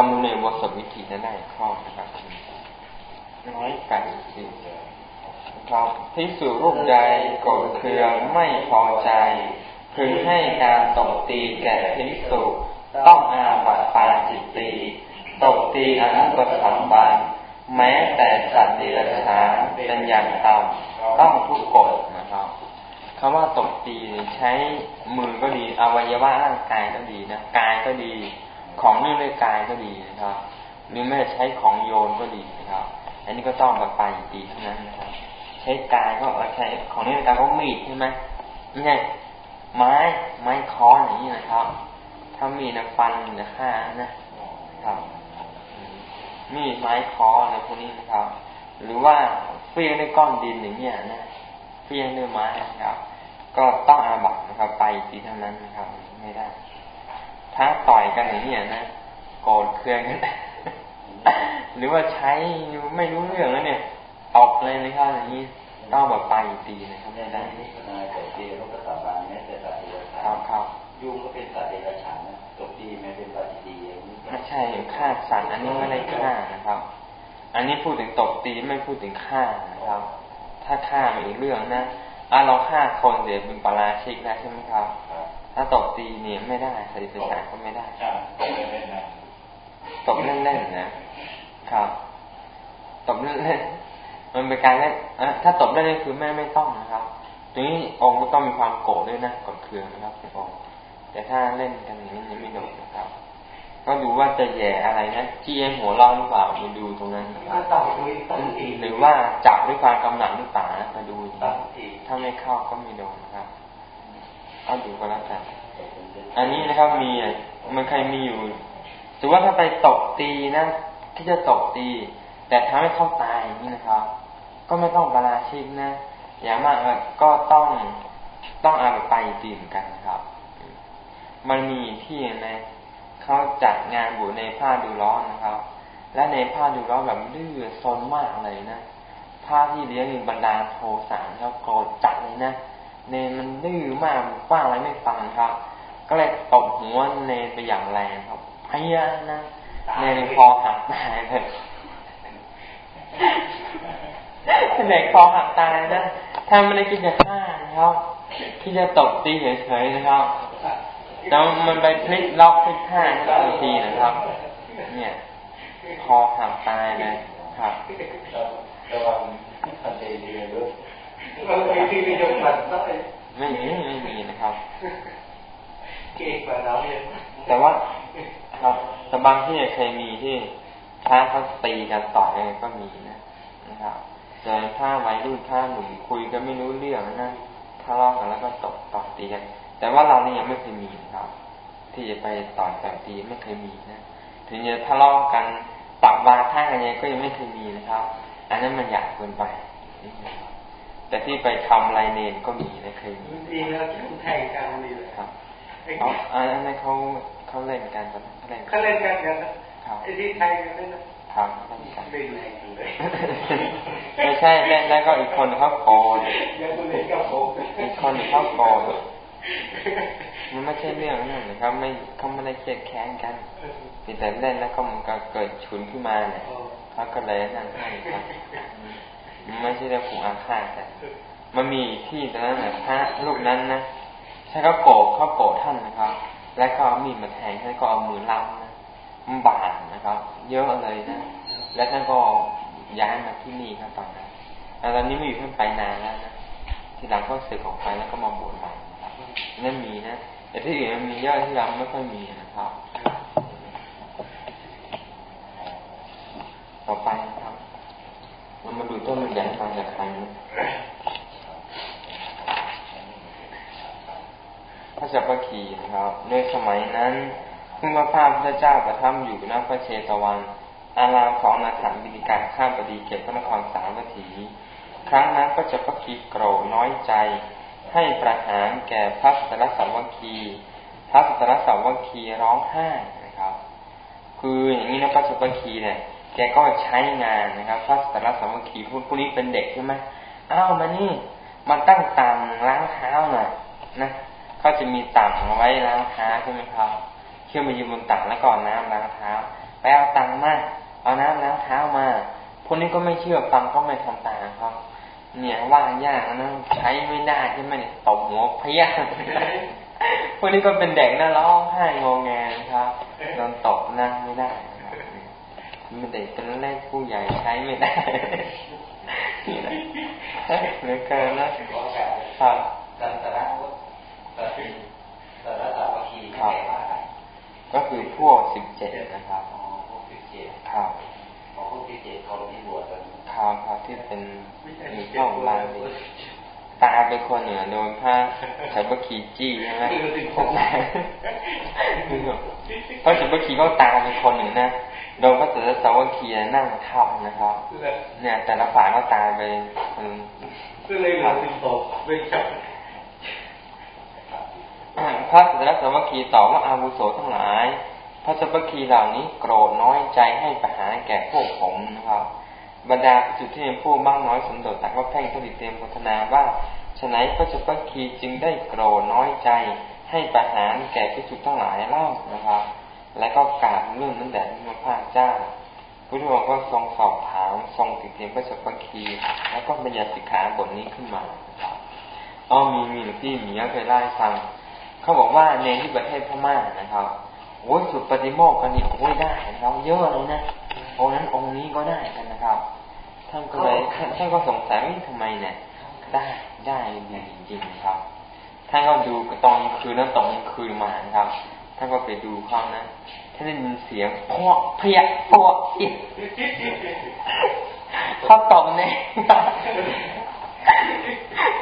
ำนในวสวิธีนั้นได้ข้อนะครับน้อยกันสิครับพิสูรรูปใดโกรธเคืองไม่พอใจพึงให้การตบตีแก่พิสูต้องอาบัตปาจิตตีตบตีอนุปสัมบันแม้แต่สัตว์เดรัจฉานเป็นอย่างต่ำต้องทุกกฎนะครับคำว่าตบตีใช้มือก็ดีอวัยวะร่างกายก็ดีนะกายก็ดี ของเนื่องด้วยกายก็ดีนะครับ หรือแม้ใช้ของโยนก็ดีนะครับ อันนี้ก็ต้องมาไปตีเท่านั้นนะครับ ใช้กายก็ใช้ของเนื่องด้วยกายก็มีดใช่ไหมนี่ไงไม้ไม้ค้อนอย่างนี้นะครับ ถ้ามีนะฟันจะฆ่านะครับ มีดไม้ค้ออะไรพวกนี้นะครับ หรือว่าเฟี้ยงด้วยก้อนดินอย่างเงี้ยนะเฟี้ยงด้วยไม้นะครับ ก็ต้องอาบัตนะครับ ไปตีเทั้งนั้นนะครับ ไม่ได้ ถ้าต่อยกันอย่างเงี้ยนะโกรธเคืองกันหรือว่าใช้ไม่รู้เรื่องแล้วเนี่ยตกเลยนะครับอย่างนี้ต้องแบบไปตีนะครับไม่ได้แต่ตีลูกตาบานแม้แต่ตัดเดรัจฉานครับยุงก็เป็นสัตว์เดรัจฉานนะตกตีไม่เป็นปฏิดีอย่างนี้ไม่ใช่ฆ่าสัตว์อันนี้ไม่ได้ฆ่านะครับ อันนี้พูดถึงตบตีไม่พูดถึงฆ่านะครับ ถ้าฆ่าเป็นอีกเรื่องนะอะเราฆ่าคนเดี๋ยวเป็นปราชิกแล้วใช่ไหมครับ ถ้าตบตีเนี่ยไม่ได้สติปัญญาก็ไม่ได้ตบเล่นๆนะครับตบเล่นๆมันเป็นการเล่นถ้าตบได้เลยคือแม่ไม่ต้องนะครับตรงนี้องค์ก็ต้องมีความโกรธด้วยนะกดเคืองนะครับองค์แต่ถ้าเล่นกันอย่างนี้ไม่โดนนะครับ ก็ดูว่าจะแย่อะไรนะจี้เหัวร้อนหรือเปล่ามาดูตรงนั้นหรือว่าจับด้วยความกำหนัดหรือเปล่ามาดูถ้าไม่เข้าก็ไม่โดนนะครับ เอาดูก็แล้วกันอันนี้นะครับมีมันใครมีอยู่ถือว่าถ้าไปตกตีนะที่จะตกตี แต่ทำให้เขาตายนี้นะครับ ก็ไม่ต้องบาราชิกนะ อย่างมากก็ต้องต้องเอาไปตีมกันครับ มันมีที่นะเขาจัดงานบุญในผ้าดูร้อนนะครับ และในผ้าดูร้อนแบบดื้อซนมากเลยนะผ้าที่เลี้ยงบรรดาโทสารแล้วโกรธจัดเลยนะ เนมันดื้อมากว่าอะไรไม่ฟังครับ ก็เลยตบหัวเนไปอย่างแรงครับพยานะเนคอหักตายเลยเนคอหักตายนะถ้าไม่ได้คิดจะฆ่านะครับที่จะตบตีเฉยๆนะครับแล้วมันไปพลิกล็อกพลิกท่าทันทีนะครับ เนี่ยพอหักตายเลยครับระวังทันทีเลยด้วย ไม่มีไม่มีนะครับแต่ว่าครับแต่บางที่เคยมีที่ถ้าเขาตีกันต่อยกันก็มีนะนะครับแต่ถ้าวัยรุ่นถ้าหนุ่มคุยกันไม่รู้เรื่องนะทะเลาะกันแล้วก็ตบตบตีกัน แต่ว่าเรานี่ยังไม่เคยมีครับ ที่จะไปต่อยแบบตีไม่เคยมีนะถึงจะทะเลาะกันปักบาท่ากันยังก็ยังไม่เคยมีนะครับ อันนั้นมันอยากเกินไป แต่ที่ไปทำลายเนนก็มีนะเคยมีดีแล้วแทงกันนี่เลยครับอ๋ออันนั้นเขาเขาเล่นกันเขาเล่นเขาเล่นกันกันครับไอ้ที่ไทยกันนั่นนะทำเล่นกันไม่ใช่เล่นแล้วก็อีกคนเขาโกนอีกคนเขาโกนมันไม่ใช่เรื่องนั่นนะครับไม่เขาไม่ได้เครียดแค้นกันแต่เล่นแล้วก็มันก็เกิดฉุนขึ้นมาเนี่ยเขาก็เลยนั่นให้ครับมัน ไม่ใช่เรื่องผูกอาฆาตกันมันมีที่ตอนนั้นนะพระลูกนั้นนะใช่เขาโกรธเขาโกรธท่านนะครับ แล้วก็มีดมาแทงท่านก็เอามือรับนะมันบาดนะครับ เยอะเลยนะ แล้วท่านก็ย้ายมาที่นี่ครับตอนนั้นแต่ตอนนี้ไม่อยู่ท่านไปนานแล้วนะทีหลังก็สึกออกไปแล้วก็มาบวชใหม่นั่นมีนะแต่ที่อื่นมันมีเยอะที่เราไม่ค่อยมีนะครับ ต่อไป เรามาดูต้นมันใหญ่มาจากใครนะพระจักรคีนะครับ ในสมัยนั้นพึ่งพระภาพพระเจ้าประทับอยู่ณพระเชตวัน อารามของนาถานบินิกาข้ามปดีเขตพระนครสามวัตถี ครั้งนั้นก็จะพระคีโกรน้อยใจ ให้ประหารแก่พระสัตรสัมวัคคีพระสัตรสัมวัคคีร้องไห้นะครับ คืออย่างนี้นะพระสัตวัคคีเนี่ย กก็ใช้งานนะครับพระสัตรสัมวัคคีพวกนี้เป็นเด็กใช่ไหมอ้าวมานี่มาตั้งตังล้างเท้าหน่อยนะเขาจะมีตังไว้ล้างเท้าใช่ไหมครับเชื่อมายืนบนตังแล้วก่อนน้ำล้างเท้าไปเอาตังมาเอาน้ำล้างเท้ามาพวกนี้ก็ไม่เชื่อฟังก็ไม่ทำตามครับเนี่ยว่างยากนะใช้ไม่ได้ใช่ไหมเนี่ยตบหัวพยาพวกนี้ก็เป็นเด็กนะร้องไห้งงแงครับโดนตบนั่งไม่ได้ เป็นเด็กเป็นเล็กผู้ใหญ่ใช้ไม่ได้นี่นะเหลือเกินนะครับสันตระสันตระสาวคีแปลว่าอะไรก็คือพวกสิบเจ็ดนะครับอ๋อพวกสิบเจ็ดครับพวกสิบเจ็ดคนที่บวชกันครับครับที่เป็นมีช่องลางตาเป็นคนเหนือโดนผ้าสาบคีจี้ใช่ไหมพวกนั้นพระสาบคีก็ตาเป็นคนหนึ่งนะ โดนพระเสด็จสาวคีนั่งทับนะครับ เนี่ย แต่ละฝ่ายก็ตายไปคนก็เลยเหลือสิบตกไม่จับพระสัตสวัคคีตอบว่าอาวุโสทั้งหลาย พระสัพคีเหล่านี้โกรธน้อยใจให้ประหารแก่พวกผมนะครับ บรรดาจุดที่เป็นผู้บ้างน้อยสมโดดแต่ก็แพ่งผลิตเตรียมพัฒนาว่าฉนัยพระสัพคีจึงได้โกรธน้อยใจให้ประหารแก่พิสุทั้งหลายเล่านะครับ และก็กาบเรื่องนั้นแด่พระพาเจ้าพุทธองค์ก็ทรงสอบถามทรงติเตียมพระสัพคีแล้วก็บัญญัติสิกขาบทนี้ขึ้นมาครับอ๋อมีมีหลวงพี่มีเคยเล่าให้ฟังเขาบอกว่าในที่ประเทศพม่านะครับโอ้ยสุดปฏิโมกข์กันนี่โอ้ยได้นะครับเยอะเลยนะองนั้นองค์นี้ก็ได้กันนะครับท่านก็เลยท่านก็สงสัยว่าทำไมเนี่ย ได้ได้ดีจริงๆนะครับท่านก็ดูตอนคืนนั้นตอนคืนมานะครับ ท่านก็ไปดูเขานะท่านได้ยินเสียงพวกเพียพวกอีกเขาตอบเนี่ย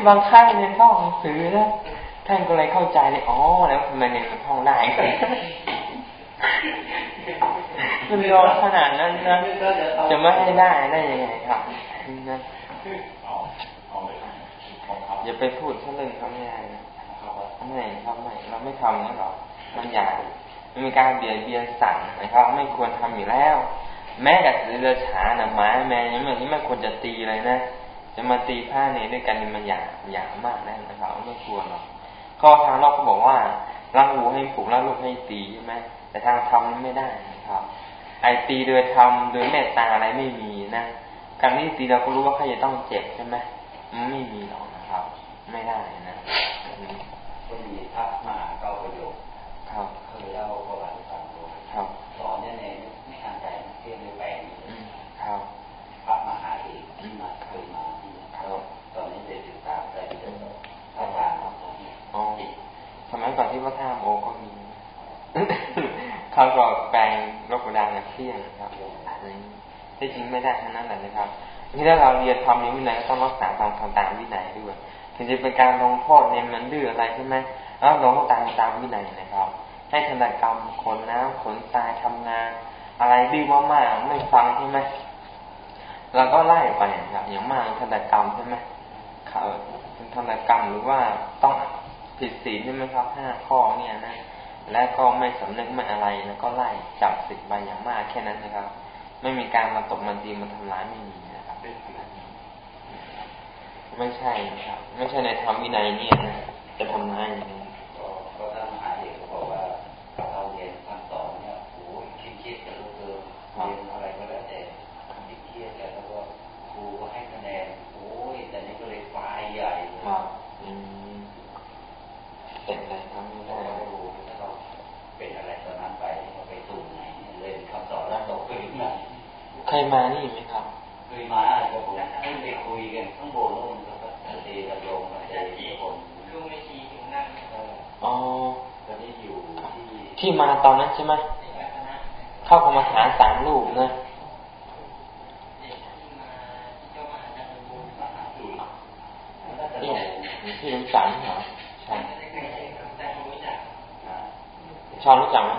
บางครั้งในห้องหนังสือนะท่านก็เลยเข้าใจเลยอ๋อแล้วทำไมเนี่ยนท่องได้มันรอขนาดนั้นนะจะไม่ให้ได้ได้ยังไงครับนะอย่าไปพูดเรื่องเขาไม่ได้นะไม่ครับไม่เราไม่ทำนะหรอก มันใหญ่มันมีการเบียดเบียนสั่งนะครับ ไม่ควรทำอยู่แล้ว แม้แต่เรือฉาหนะหมาแม่ยังไม่ไม่ควรจะตีเลยนะ จะมาตีผ้าเนี่ยด้วยกันมันหยาหยามากนะครับไม่ควรหรอกก็ทางโลกเขาบอกว่ารังหูให้ผูกแล้วลูกให้ตีใช่ไหมแต่ทางธรรมนั้นไม่ได้นะครับ ไอตีโดยธรรมโดยเมตตาอะไรไม่มีนะการที่ตีเราก็รู้ว่าใครจะต้องเจ็บใช่ไหมไม่มีหรอกนะครับ ไม่ได้นะก็มีพระมหาเก้าประโยคครับเคยเล่าประวัติฟังดูครับสอนเนี่ยในไม่ทันใจเที่ยงในแปลงครับพระมหาเอกที่มาเคยมาที่ตอนนี้เด็กศึกษาใจที่จะพระอาจารย์อ๋อสมัยก่อนที่วัดท่าโมก็มีเขาก็แปลงรบกดานเที่ยงครับที่จริงไม่ได้ทั้งนั้นแหละ ที่ถ้าเราเรียนความมีวินัยก็ต้องรักษาตามคำตามวินัยด้วยถึงจะเป็นการลงโทษเนี่ยมันดื้ออะไรใช่ไหมแล้วลงตามตามวินัยนะครับ ให้ธนกรรมขนน้ำขนทรายทำงานอะไรดื้อมากๆไม่ฟังใช่ไหมเราก็ไล่ไปครับอย่างมากธนกรรมใช่ไหมเขาธนกรรมหรือว่าต้องผิดศีลใช่ไหมครับห้าข้อเนี่ยนะและก็ไม่สำนึกไม่อะไรแล้วก็ไล่จับสิทธิ์ไปอย่างมากแค่นั้นนะครับ ไม่มีการมาตกมันตีมันทำร้ายไม่มี ไม่ใช่ครับ ไม่ใช่ในธรรมวินัยเนี่ยนะจะทำร้ายอย่างนี้ก็ท่านมหาเอกเขาบอกว่าเราเรียนคำสอนเนี่ยโอ้คิดคิดกันรู้เกินเรียนอะไรก็แล้วแต่คิดเครียดกันแล้วก็ครูก็ให้คะแนนโอ้ยแต่นี้ก็เลยไฟใหญ่เลยเป็นอะไรทำไม่ได้รู้ถ้าเราเป็นอะไรตอนนั้นไปเราไปสู่ไหนเรียนคำสอนแล้วตกขึ้นมาใครมานี่ไหมครับเคยมาก็ผมขึ้นไปคุยกันข้างบน นู้นก็ตีกันลงมาเจอที่คนลุงไม่ชี้ถึงนั่งอ๋อตอนนี้อยู่ที่ที่มาตอนนั้นใช่ไหมเข้ากรรมฐานสามรูปนะเนี่ยที่รู้จักเหรอใช่ชอนรู้จักไหม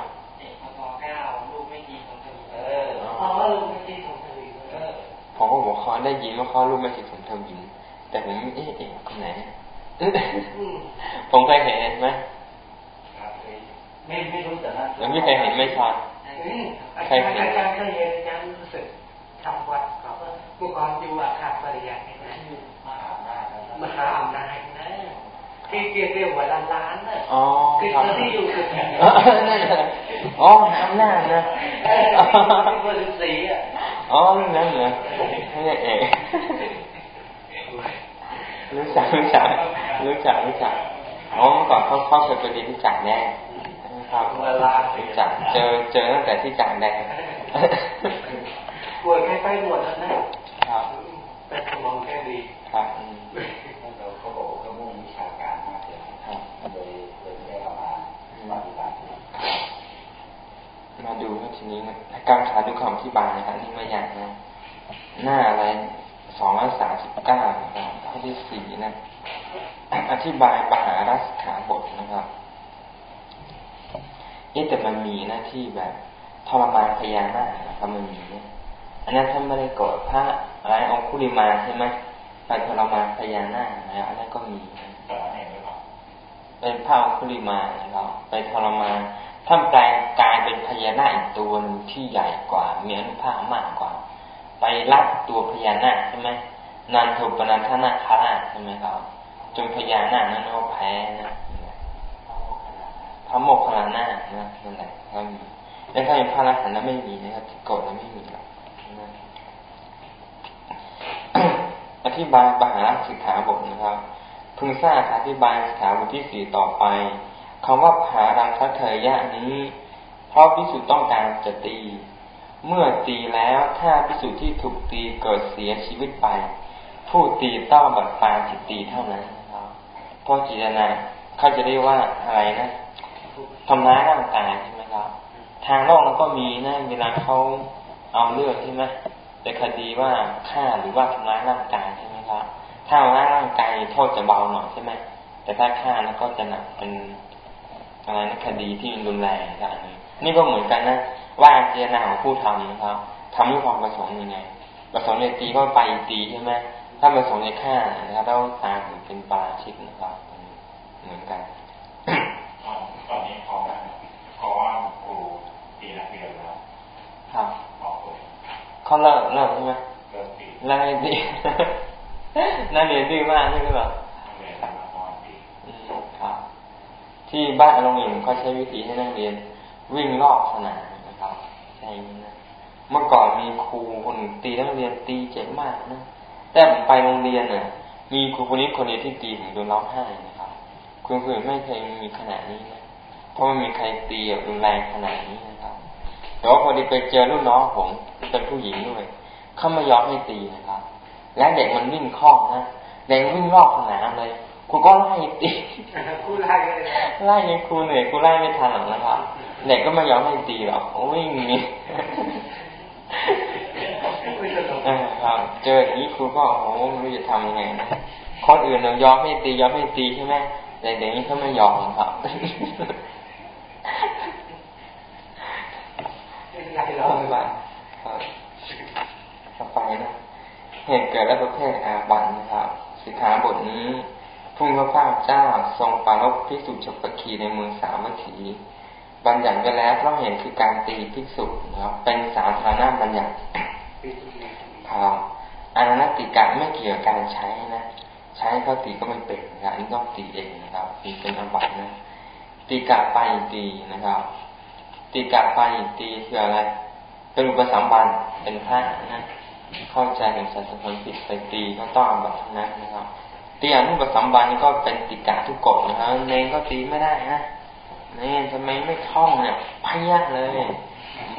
พอเก้าลูกไม่ดีของทวีเอออ๋อลูกไม่ดีของทวีเออผมก็บอกเขาได้ยินว่าเขาลูกไม่ดีของทวี แต่ผมเอ๊ะเอ๊ะคนไหนผมเคยเห็นไหมไม่ไม่รู้แต่นั้นยังไม่เคยเห็นไม่ชอนเคยเห็นอาจารย์เคยเห็นอาจารย์รู้สึกทำวัดเขาเมื่อก่อนอยู่อาคาปริยัตินะมหาอำนาจมหาอำนาจนะที่เรียกว่าล้านล้านน่ะคือที่อยู่คือนั่นแหละอ๋ออำนาจนะคนสีอะอ๋อนั่นเหรอไม่ใช่เอก รู้จักรู้จักรู้จักรู้จักอ๋อเมื่อก่อนเขาเขาเคยไปเรียนที่จ่าแน่ครับรู้จักเจอเจอตั้งแต่ที่จ่าแดงบวชใกล้ๆบวชแล้วนะครับแต่สมองแค่ดีครับเราเขาบอกเขามุ่งวิชาการมากเลยครับโดยโดยไม่ได้เอามาปฏิบัติมาดูทีนี้นะการขาดูคำที่บายนะครับที่ไม่ยากนะหน้าอะไร สองร้อยสามสิบเก้านะครับข้อที่สี่นะ อธิบายปหารัสขาบทนะครับเอ๊แต่มันมีหน้าที่แบบทรมานพญานาคนะครับมันมีเนี่ยอันนั้นท่านไม่ได้กดพระอะไรองคุลิมาใช่ไหมไปทรมานพญานาคนะอันนั้นก็มีเป็นพระองคุลิมานะครับไปทรมานท่านแปลงกายเป็นพญานาคอีกตัวนึงที่ใหญ่กว่ามีอนุภาพมากกว่า ไปรับตัวพญานาคใช่ไหมนันทุปนันทนาคาราใช่ไหมครับ จนพญานาคนั้นก็แพ้นะพระโมคคัลลานานะนั่นแหละก็มีแล้วถ้าเป็นพระอรหันต์นั้นไม่มีนะครับกฎนั้นไม่มีหรอกอธิบายปหาสิกขาบทนะครับ พึงทราบอธิบายสิกขาบทที่สี่ต่อไปคำว่าผารังคัเทยะนี้ เพราะพิสุต้องการจะตี เมื่อตีแล้วถ้าพิสุที่ถูกตีเกิดเสียชีวิตไป ผู้ตีต้องบัดปาจิตตีเท่านั้นเพราะจิตนาเขาจะเรียกว่าอะไรนะทำร้ายร่างกายใช่ไหมครับ ทางโลกมันก็มีนะเวลาเขาเอาเลือดใช่ไหมแต่คดีว่าฆ่าหรือว่าทำร้ายร่างกายใช่ไหมครับ ถ้าทำร้ายร่างกายโทษจะเบาหน่อยใช่ไหมแต่ถ้าฆ่าแล้วก็จะหนักเป็นอะไรนะคดีที่รุนแรงนะอันนี้นี่ก็เหมือนกันนะว่าเจตนาของผู้ทำนะครับทำด้วยความประสงค์ยังไง ประสงค์จะตีก็ไปตีใช่ไหมถ้าประสงค์จะฆ่านะครับต้องตามเป็นปาชิกนะครับ เหมือนกันตอนนี้พอแล้วเพราะว่าครูตีนักเรียนแล้วครับเขาเลิกเลิกใช่ไหมเลิกตีเลิกตีนักเรียนดื้อมากใช่ไหมครับครับที่บ้านโรงเรียนเขาใช้วิธีให้นักเรียน วิ่งรอบสนาม นะครับใช่ไหมนะเมื่อก่อนมีครูคนตีนักเรียนตีเจ็บมากนะแต่ไปโรงเรียนเนี่ยมีครูคนนี้คนเดียวที่ตีผมโดนร้องไห้นะครับคุณครูไม่เคยมีขนาดนี้นะเพราะไม่มีใครตีแบบรุนแรงขนาดนี้นะครับแต่ว่าพอดีไปเจอรุ่นน้องผมเป็นผู้หญิงด้วยเขาไม่ยอมให้ตีนะครับ และเด็กมันวิ่งคล่องนะเด็กวิ่งรอบสนามเลยครูก็ไล่ตีครูไล่ไล่ยังครูเหนื่อยครูไล่ไม่ทันหรอกนะครับ เด็กก็ไม่ยอมให้ตีหรอกวิ่งนี่ครับเจออย่างนี้ครูก็โอ้ไม่รู้จะทำยังไงนะคนอื่นเรายอมให้ตียอมให้ตีใช่ไหมแต่เด็กนี้เขาไม่ยอมครับต่อไปต่อไปนะเหตุเกิดและประเภทอาบันนะครับสิกขาบทนี้พุ่งพระพาเจ้าทรงปารบพิสุจปคีในเมืองสามัคคี บัญญัติไว้แล้วเพราะเห็นคือการตีพิสุนะครับเป็นสาธารณบัญญัติครับอนันติกะไม่เกี่ยวกับการใช้นะใช้เขาตีก็ไม่เป็นนะครับนี่ต้องตีเองนะครับตีเป็นอาบัตนะตีกะไปตีนะครับตีกะไปตีคืออะไรเป็นอุปสมบันเป็นพระนะเข้าใจถึงศาสนาผิดไปตีก็ต้องอาบัตนะนะครับตีอนุปสัมบันก็เป็นติกะทุกกฎนะครับเนงก็ตีไม่ได้นะ นี่ทำไมไม่ท่องเนี่ยพยะเลย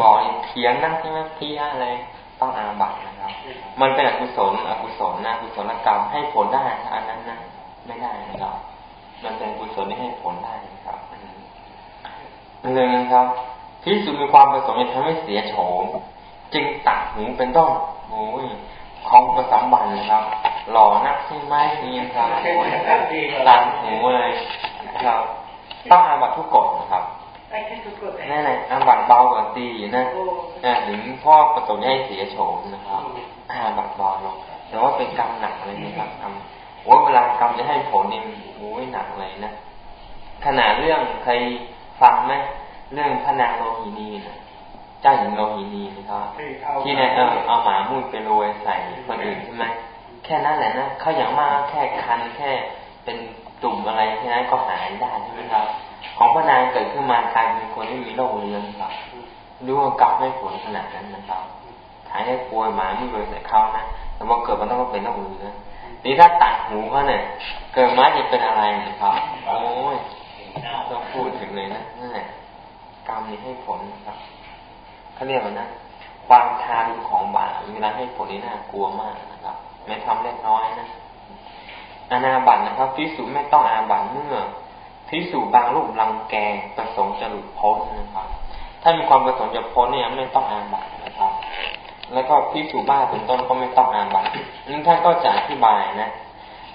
บอกเถียงนั่งใช่ไหมพยะเลย ต้องอาบัตนะครับ มันเป็นอกุศลอกุศลนะกุศลกรรมให้ผลได้อันนั้นนะไม่ได้นะครับ มันเป็นกุศลที่ให้ผลได้นะครับเลยนะครับที่สุดมีความประสงค์จะทำให้เสียโฉมจึงตัดหูเป็นต้นโอ้ยของประสมบันนะครับ หล่อนักใช่ไหมนี่ครับตัดหูเลยครับ ต้องอาบัตทุกกฎนะครับนั่นแหละอาบัตเบากว่าตีนะถึงพ่อประสงค์ให้เสียโฉมนะครับอาบัตเบาลงแต่ว่าเป็นกรรมหนักเลยนะครับทำว่าเวลากรรมจะให้ผลนี่โอ้ยหนักเลยนะขนาดเรื่องเคยฟังไหมเรื่องพระนางโลหินีนะเจ้าหญิงโลหินีนะครับที่เนี่ยเออเอาหมามุ้ยไปโรยใส่คนอื่นใช่ไหมแค่นั้นแหละนะเขาอย่างมากแค่คันแค่เป็น ตุ่มอะไรแค่นั้นก็หายได้ใช่ไหมครับคของพระนางเกิดขึ้นมากลายเป็นคนที่มีโรคเรื้อนครับรู้ว่ากลับไม่ผลขนาดนั้นนะครับขายให้ป่วยหมาไม่เลยใส่เขานะแต่ว่าเกิดมันต้องเป็นโรคเรื้อนนี่ถ้าตัดหูเขาเนี่ยเกิดมาจะเป็นอะไรนะครับ โอ้ยต้องพูดถึงเลยนะนั่นแหละกรรมนี้ให้ผลนะครับเขาเรียกว่านะความทารุณของบาปเวลาให้ผลนี่น่ากลัวมากนะครับไม่ทำเล็กน้อยนะ อาณาบัตนะครับพิสูจไม่ต้องอาบัตเมื่อพิสูจบางรูปรังแกประสงค์จะหลุดพ้นนะครับ ถ้ามีความประสงค์จะพ้นเนี่ยไม่ต้องอาบัตนะครับ แล้วก็พิสูจบ้าเป็นต้นก็ไม่ต้องอาบัตนี่ท่านก็จะอธิบายนะ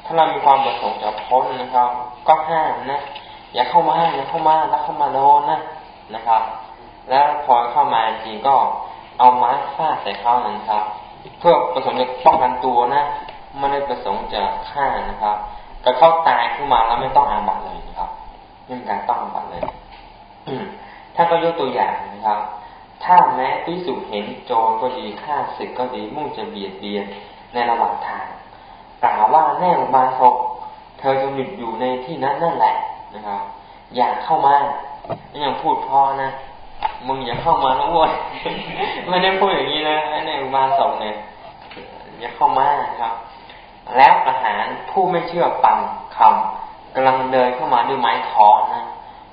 ถ้าเรามีความประสงค์จะพ้นนะครับ ก็ห้ามนะอย่าเข้ามาอย่าเข้ามาแล้วเข้ามาโดนนะนะครับ แล้วพอเข้ามาจริงก็เอาไม้ฟาดใส่เขานะครับ เพื่อประสงค์จะป้องกันตัวนะ ไม่ได้ประสงค์จะฆ่านะครับแต่เขาตายขึ้นมาแล้วไม่ต้องอาบัตเลยนะครับไม่มีการต้องอาบัตเลยถ้าก็ยกตัวอย่างนะครับ ถ้าแม้พิสุเห็นโจรก็ดีฆ่าศึกก็ดีมุ่งจะเบียดเบียนในระหว่างทางกล่าวว่าแน่อุบาสกเธอจะหยุดอยู่ในที่นั้นนั่นแหละนะครับ อย่าเข้ามาอย่างพูดพอนะมึงอย่าเข้ามาแล้วว้ยไม่ได้พูดอย่างนี้นะในอุบาสกเนี่ยอย่าเข้ามาครับ แล้วประหารผู้ไม่เชื่อฟังคำกำลังเดินเข้ามาด้วยไม้ค้อนนะ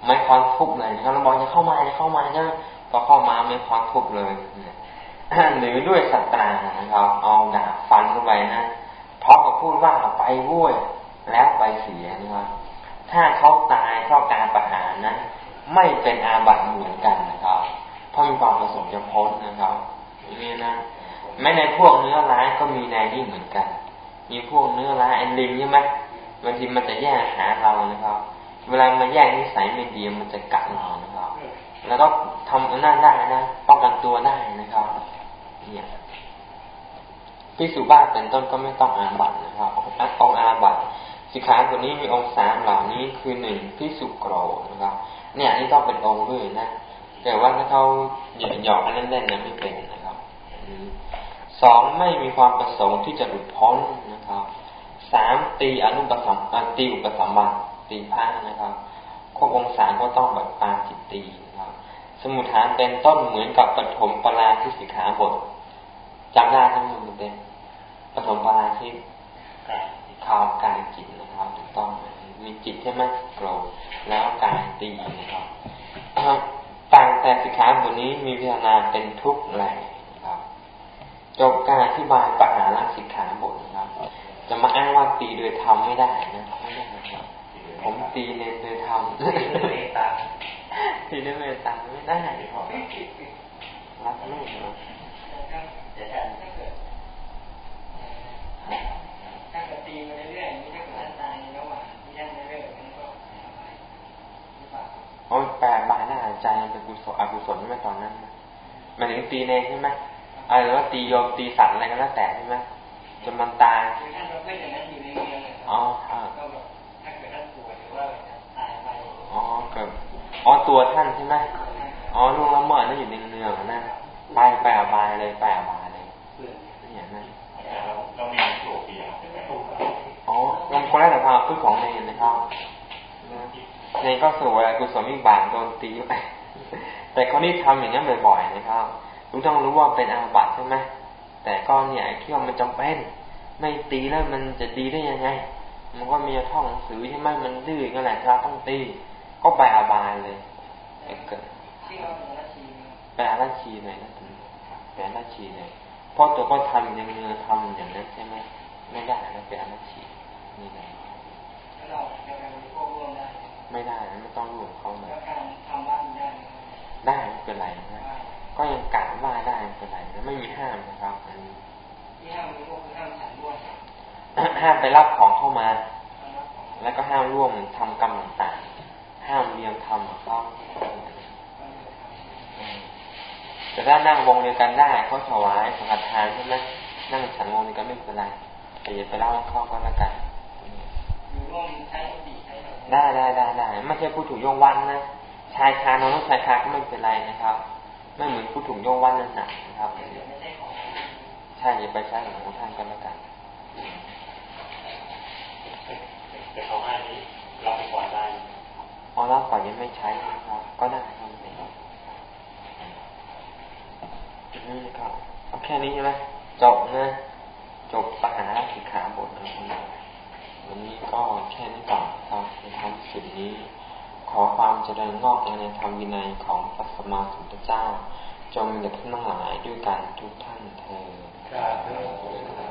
ไม้ค้อนทุบเลยเราบอกอย่าเข้ามาอย่าเข้ามานะพอเข้ามาไม่ค้อนทุบเลยหรือด้วยสัตรานะครับเอาดาบฟันเข้าไปนะพร้อมกับพูดว่าไปวุ้ยแล้วไปเสียนะครับถ้าเขาตายเพราะการประหารนั้น ไม่เป็นอาบัติเหมือนกันนะครับเพราะมีความประสงค์จะพ้นนะครับนี่นะแม้ในพวกเนื้อร้ายก็มีในนี่เหมือนกัน มีพวกเนื้อร้ายไอ้ลิงใช่ไหมบางทีมันจะแย่งหาเรานะครับ เวลามันแย่งนิสัยไม่ดีมันจะกัดเรานะครับ แล้วก็ทำนั่นได้นะป้องกันตัวได้นะครับ เนี่ยพิสุบ้าเป็นต้นก็ไม่ต้องอาบัตนะครับองอาบัตสิขาตัวนี้มีองค์สามเหล่านี้คือหนึ่งพิสุโกรนะครับ เนี่ยนี่ต้องเป็นองค์ด้วยนะแต่ว่าถ้าเขาหยอกเล่นๆนะไม่เป็นนะครับสองไม่มีความประสงค์ที่จะหลุดพ้นนะครับ สามตีอนุปสัมตีอุปสัมบัติตีพระนะครับครบองศาก็ต้องแบบปาจิตตีนะครับ สมุทฐานเป็นต้นเหมือนกับปฐมปราทิสิขาบทจำได้ทั้งหมดเป็นปฐมปราทิข่าวกายจิตนะครับถูกต้องมีจิตใช่ไหมโกรธแล้วกายตีนะครับต่างแต่สิกขาบทนี้มีพิจารณาเป็นทุกแหล่งนะครับจบการอธิบายปัญหาลักสิกขาบทนะครับ จะมาอ้างว่าตีโดยธรรมไม่ได้นะไม่ได้นะครับผมตีเน้นโดยธรรมตีด้วยเมตตาไม่ได้เพราะรักลูกนะถ้าเกิดตีมาเรื่อยๆนี่ถ้าเกิดท่านตายระหว่างที่ท่านไม่เลิกนั่นก็โอ้แปลบายหน้าใจมันเป็นกุศลอกุศลไม่ตอนนั้นมันถึงตีเนใช่ไหมอะไรหรือว่าตีโยมตีสัตว์อะไรก็แล้วแต่ใช่ไหม จนมันตายท่านประเภทอย่างนั้นอยู่ในเมืองอ๋อก็แบบถ้าเกิดท่านป่วยหรือว่าตายไปอ๋อเกิดอ๋อตัวท่านใช่ไหมอ๋อลุงละเมิดนั่นอยู่ในเมืองนะไปไปอบายเลยไปอบายเลยนี่อย่างนั้นต้องมีโสเปียอ๋อมันคนแรกแต่พาพึ่งของในนะครับในก็สวยกุศลวิบากโดนตีไปแต่คนที่ทำอย่างนี้บ่อยๆนะครับรู้ต้องรู้ว่าเป็นอาบัติใช่ไหม แต่ก็เนี่ยคิดว่ามันจำเป็นไม่ตีแล้วมันจะดีได้ยังไง มันก็มีท่องหนังสือใช่ไหมมันดื้อก็แหละครับต้องตี ก็ไปอาบายเลยเกิดไปอาราชีเลยนะไปอาราชีเลยเพราะตัวก็ทำอย่างเนื้อทำอย่างนั้นใช่ไหมไม่ได้นะเป็นอาราชีนี่เลยไม่ได้ไม่ต้องร่วมเขาเลยได้ไม่เป็นไรนะ ก็ยังกล่าวว่าได้ไม่เป็นไรนะไม่มีห้ามนะครับอันนี้ห้ามก็คือห้ามฉันร่วมห้ามไปรับของเข้ามา แล้วก็ห้ามร่วมทำกรรมต่างๆห้ามเรียงทำกับเขาแต่ถ้านั่งวงเดียวกันได้เขาถวายสังฆทานใช่ไหมนั่งฉันวงนี้ก็ไม่เป็นไรแต่อย่าไปเล่าเข้าก็แล้วกันได้ได้ได้ได้ไม่ใช่ผู้ถูกโยงวันนะชายคานอนชายคาก็ไม่เป็นไรนะครับ ไม่เหมือนผู้ถูกโยงวันนั่นหนักนะครับ ใช่อย่าไปใช้ของท่านก็แล้วกันแต่เขาให้เราไปก่อนได้พอรับก่อนยังไม่ใช้นะครับ ก็ได้ครับนี่ก็แค่นี้ใช่ไหมจบนะจบปัญหาสิกขาบทนะครับวันนี้ก็แค่นี้ก่อนครับในทางสุดนี้ ขอความเจริญงอกในธรรมวินัยของพระสัมมาสัมพุทธเจ้า จงมีแด่ท่านทั้งหลายด้วยกันทุกท่านเธอ